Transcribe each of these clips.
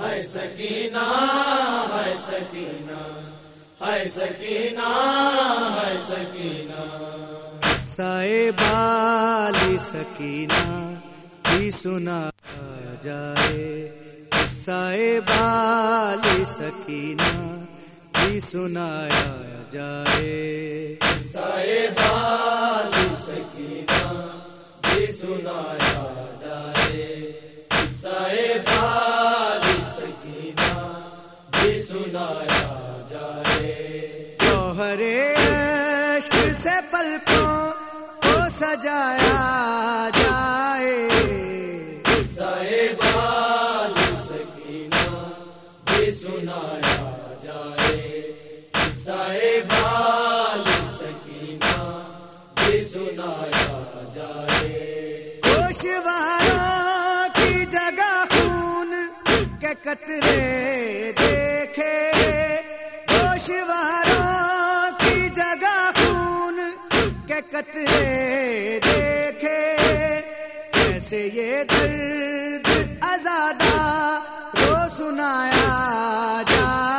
हाय सकीना हाय सकीना हाय सकीना हाय सकीना। साए बाली सकीना भी सुना जाए। साए बाली सकीना भी सुनाया जाए। साए बाली सकीना भी सुनाया पलकों को सजाया जाए। साए बाली सकीना भी सुनाया जाए। साए बाली सकीना भी सुनाया जाए। गोशवारों की जगह खून के कतरे देखे। गोशवारों कतरे देखे कैसे ये दर्द आजादा रो सुनाया जाए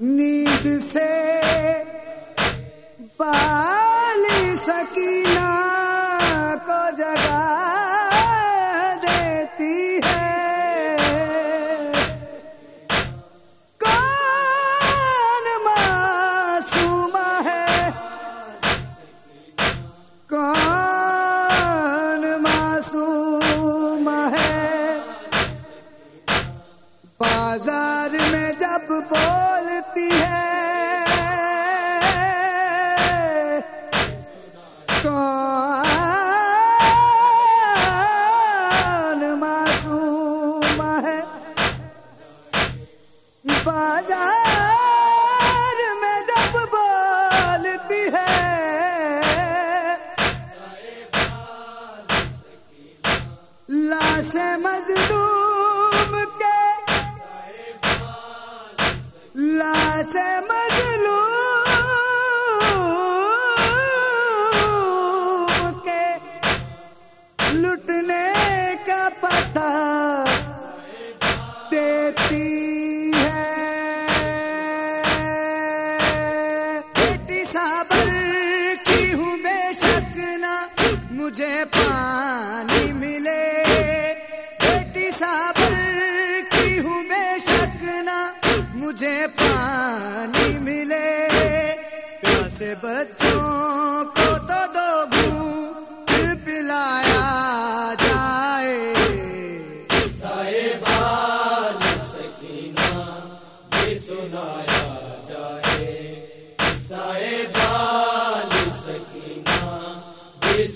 नींद से पाली सकीना को जगा देती है। कौन मासूम है? कौन मासूम है? बाज़ार में जब बोलती है। कौन मासूम है। बाज़ार में जब बोलती है। लाश मजलूम मुझे पानी मिले, बेटी साबर की हूँ बेशक ना मुझे पानी मिले, प्यासे बच्चों को तो दो पिलाया जाए। सुनाया जाए। साए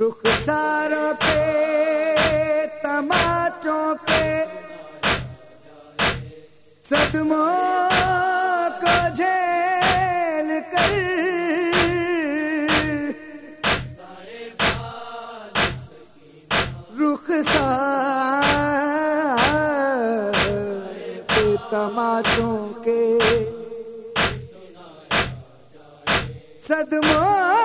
रुखसारों पे तमाचों के सदमों को झेल कर। रुखसार पे तमाचों के। सदमों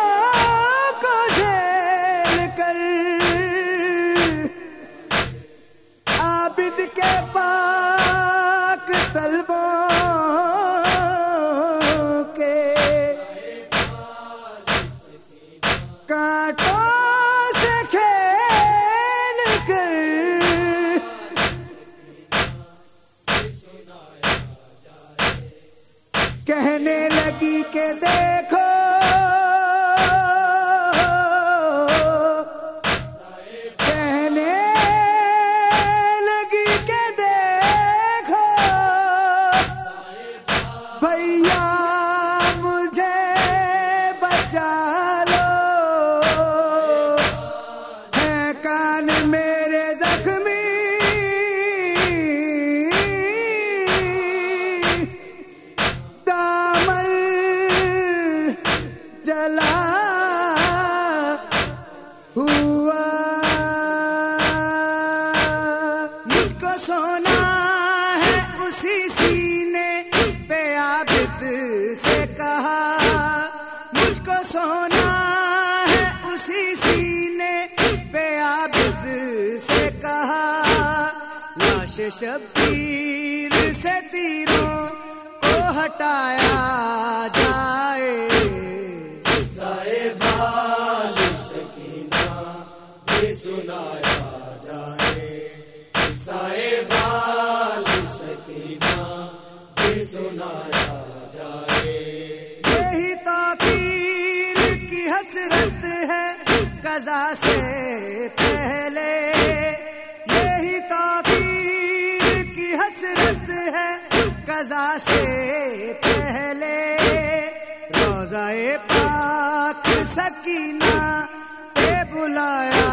कहने लगी के देखो लाश शबीर से तीरों को हटाया जाए। साहेबाल सकीना सुनाया जाए। साहेबाल सकीना भी सुनाया जाए। यही ताकीर की हसरत है कजा से पहले। कजा से पहले रोजाए पाक सकीना पे बुलाया